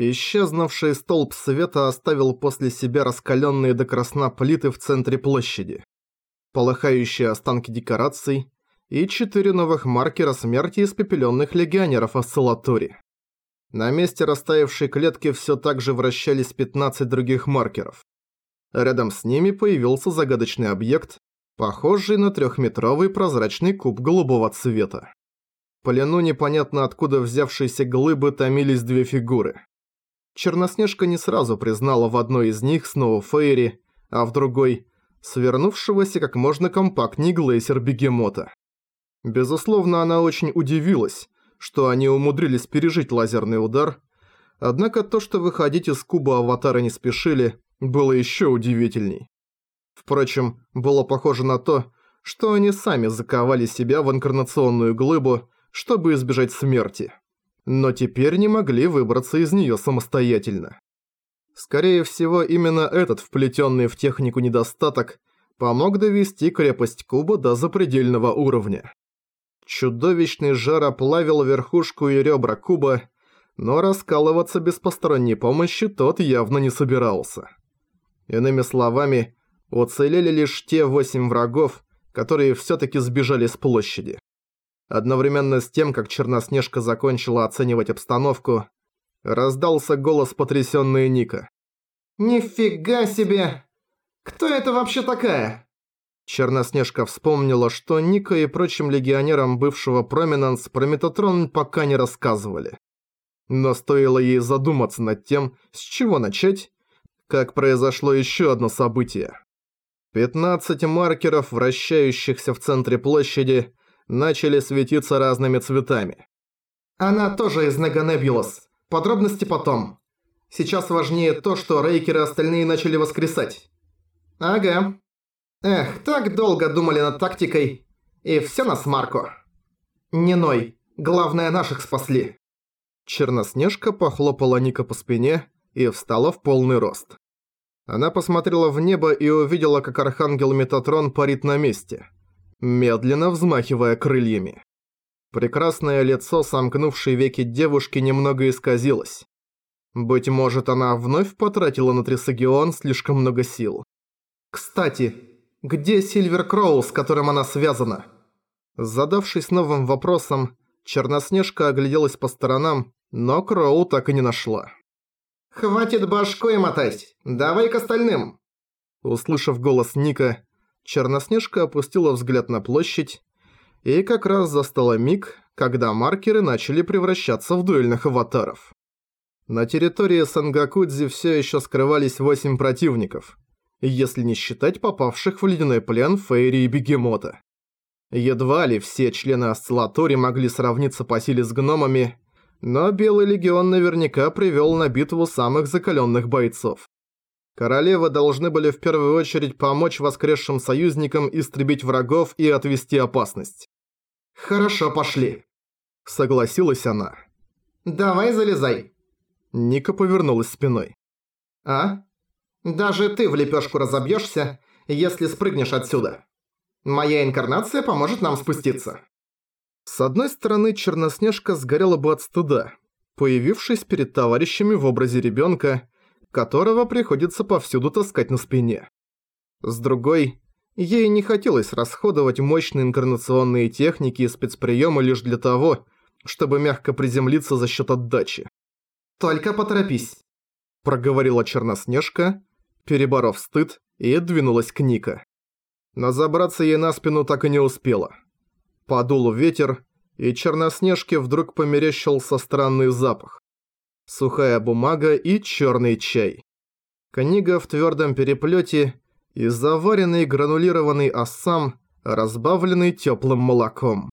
Исчезнувший столб света оставил после себя раскаленные до красна плиты в центре площади, полыхающие останки декораций и четыре новых маркера смерти испепеленных легионеров Осциллатори. На месте растаявшей клетки все так же вращались 15 других маркеров. Рядом с ними появился загадочный объект, похожий на трехметровый прозрачный куб голубого цвета. В плену непонятно откуда взявшиеся глыбы томились две фигуры. Черноснежка не сразу признала в одной из них снова Фейри, а в другой – свернувшегося как можно компактней глейсер Бегемота. Безусловно, она очень удивилась, что они умудрились пережить лазерный удар, однако то, что выходить из куба аватара не спешили, было еще удивительней. Впрочем, было похоже на то, что они сами заковали себя в инкарнационную глыбу, чтобы избежать смерти но теперь не могли выбраться из неё самостоятельно. Скорее всего, именно этот вплетённый в технику недостаток помог довести крепость куба до запредельного уровня. Чудовищный жар оплавил верхушку и ребра куба, но раскалываться без посторонней помощи тот явно не собирался. Иными словами, уцелели лишь те восемь врагов, которые всё-таки сбежали с площади. Одновременно с тем, как Черноснежка закончила оценивать обстановку, раздался голос потрясённой Ника. «Нифига себе! Кто это вообще такая?» Черноснежка вспомнила, что Ника и прочим легионерам бывшего Проминанс про Метатрон пока не рассказывали. Но стоило ей задуматься над тем, с чего начать, как произошло ещё одно событие. 15 маркеров, вращающихся в центре площади, начали светиться разными цветами. Она тоже из Неганебулос. Подробности потом. Сейчас важнее то, что рейкеры остальные начали воскресать. Ага. Эх, так долго думали над тактикой. И все на смарку. Не ной. Главное, наших спасли. Черноснежка похлопала Ника по спине и встала в полный рост. Она посмотрела в небо и увидела, как Архангел Метатрон парит на месте медленно взмахивая крыльями. Прекрасное лицо сомкнувшей веки девушки немного исказилось. Быть может, она вновь потратила на Трисагион слишком много сил. «Кстати, где Сильвер Кроу, с которым она связана?» Задавшись новым вопросом, Черноснежка огляделась по сторонам, но Кроу так и не нашла. «Хватит башкой мотать! Давай к остальным!» Услышав голос Ника, Черноснежка опустила взгляд на площадь и как раз застала миг, когда маркеры начали превращаться в дуэльных аватаров. На территории Сангакудзи все еще скрывались восемь противников, если не считать попавших в ледяной плен Фейри и Бегемота. Едва ли все члены Осциллатори могли сравниться по силе с гномами, но Белый Легион наверняка привел на битву самых закаленных бойцов. Королевы должны были в первую очередь помочь воскресшим союзникам истребить врагов и отвести опасность. «Хорошо, пошли», — согласилась она. «Давай залезай». Ника повернулась спиной. «А? Даже ты в лепешку разобьешься, если спрыгнешь отсюда. Моя инкарнация поможет нам спуститься». С одной стороны, Черноснежка сгорела бы от стыда, появившись перед товарищами в образе ребенка которого приходится повсюду таскать на спине. С другой, ей не хотелось расходовать мощные инкарнационные техники и спецприемы лишь для того, чтобы мягко приземлиться за счет отдачи. «Только поторопись», – проговорила Черноснежка, переборов стыд, и двинулась к Ника. Но забраться ей на спину так и не успела. Подул ветер, и Черноснежке вдруг померещился странный запах сухая бумага и черный чай. Книга в твердом переплете и заваренный гранулированный ассам, разбавленный теплым молоком.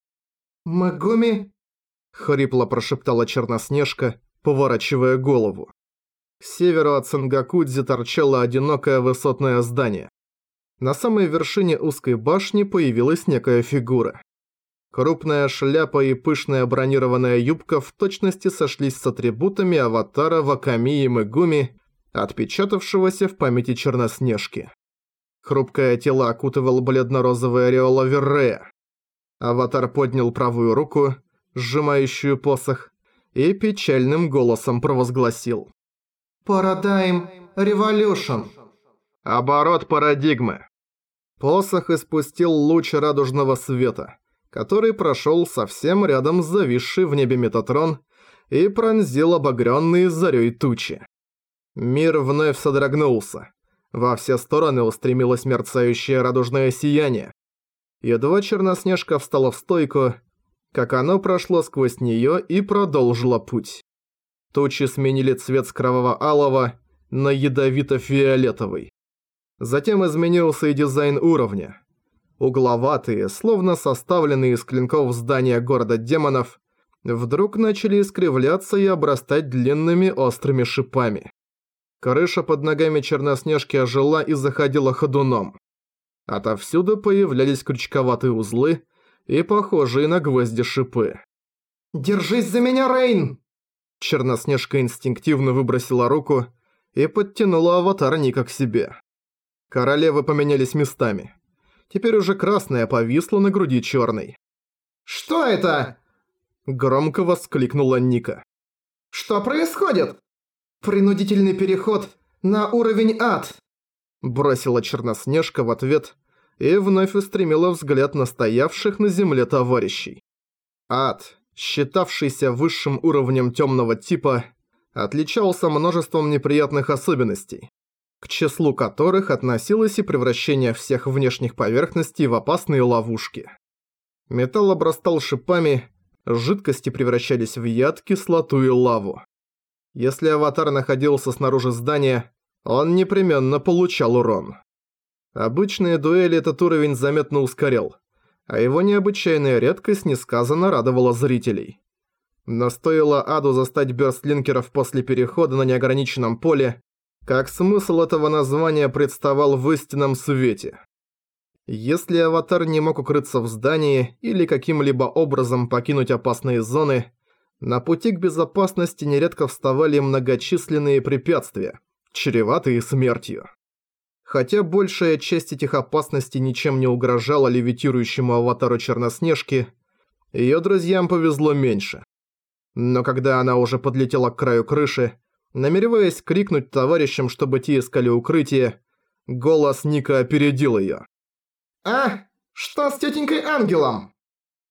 «Магоми?» – хрипло прошептала Черноснежка, поворачивая голову. К северу от Сангакудзи торчало одинокое высотное здание. На самой вершине узкой башни появилась некая фигура. Крупная шляпа и пышная бронированная юбка в точности сошлись с атрибутами аватара Ваками и Мегуми, отпечатавшегося в памяти Черноснежки. Хрупкое тело окутывал бледно-розовый ореол Аверрея. Аватар поднял правую руку, сжимающую посох, и печальным голосом провозгласил. «Парадайм Революшн». Оборот парадигмы. Посох испустил луч радужного света, который прошел совсем рядом с зависшей в небе Метатрон и пронзил обогренные зарей тучи. Мир вновь содрогнулся. Во все стороны устремилось мерцающее радужное сияние. Едва Черноснежка встала в стойку, как оно прошло сквозь неё и продолжило путь. Тучи сменили цвет с кроваво-алого на ядовито-фиолетовый. Затем изменился и дизайн уровня. Угловатые, словно составленные из клинков здания города демонов, вдруг начали искривляться и обрастать длинными острыми шипами. Крыша под ногами Черноснежки ожила и заходила ходуном. Отовсюду появлялись крючковатые узлы и похожие на гвозди шипы. «Держись за меня, Рейн!» Черноснежка инстинктивно выбросила руку и подтянула аватар Ника к себе. Королевы поменялись местами. Теперь уже красная повисла на груди черной. «Что это?» Громко воскликнула Ника. «Что происходит?» «Принудительный переход на уровень ад!» Бросила Черноснежка в ответ и вновь устремила взгляд на стоявших на земле товарищей. Ад, считавшийся высшим уровнем темного типа, отличался множеством неприятных особенностей, к числу которых относилось и превращение всех внешних поверхностей в опасные ловушки. Металл обрастал шипами, жидкости превращались в яд, кислоту и лаву. Если аватар находился снаружи здания, он непременно получал урон. Обычные дуэли этот уровень заметно ускорял, а его необычайная редкость несказанно радовала зрителей. Но стоило Аду застать бёрстлинкеров после перехода на неограниченном поле, как смысл этого названия представал в истинном свете. Если аватар не мог укрыться в здании или каким-либо образом покинуть опасные зоны, на пути к безопасности нередко вставали многочисленные препятствия, чреватые смертью. Хотя большая часть этих опасностей ничем не угрожала левитирующему аватару Черноснежки, её друзьям повезло меньше. Но когда она уже подлетела к краю крыши, намереваясь крикнуть товарищам, чтобы те искали укрытие, голос Ника опередил её. «А, что с тетенькой Ангелом?»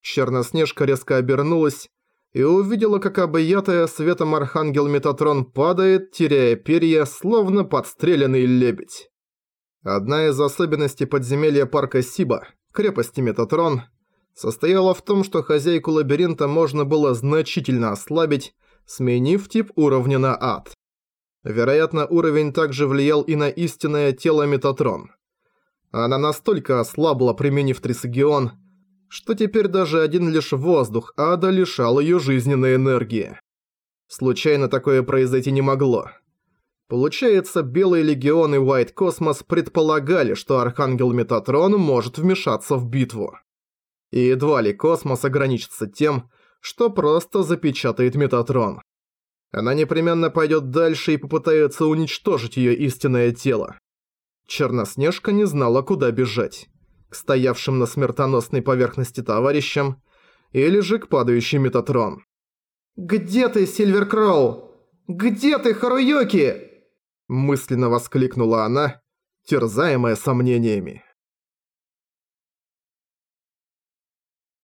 Черноснежка резко обернулась и увидела, как объятая светом Архангел Метатрон падает, теряя перья, словно подстреленный лебедь. Одна из особенностей подземелья парка Сиба, крепости Метатрон, состояла в том, что хозяйку лабиринта можно было значительно ослабить, сменив тип уровня на ад. Вероятно, уровень также влиял и на истинное тело Метатрон. Она настолько ослабла, применив Трисагион, что теперь даже один лишь воздух ада лишал ее жизненной энергии. Случайно такое произойти не могло. Получается, Белый Легион и White Cosmos предполагали, что Архангел Метатрон может вмешаться в битву. И едва ли Космос ограничится тем, что просто запечатает Метатрон. Она непременно пойдет дальше и попытается уничтожить ее истинное тело. Черноснежка не знала, куда бежать к стоявшим на смертоносной поверхности товарищам или же к падающей Метатрон. «Где ты, Сильвер Кроу? Где ты, Харуюки?» Мысленно воскликнула она, терзаемая сомнениями.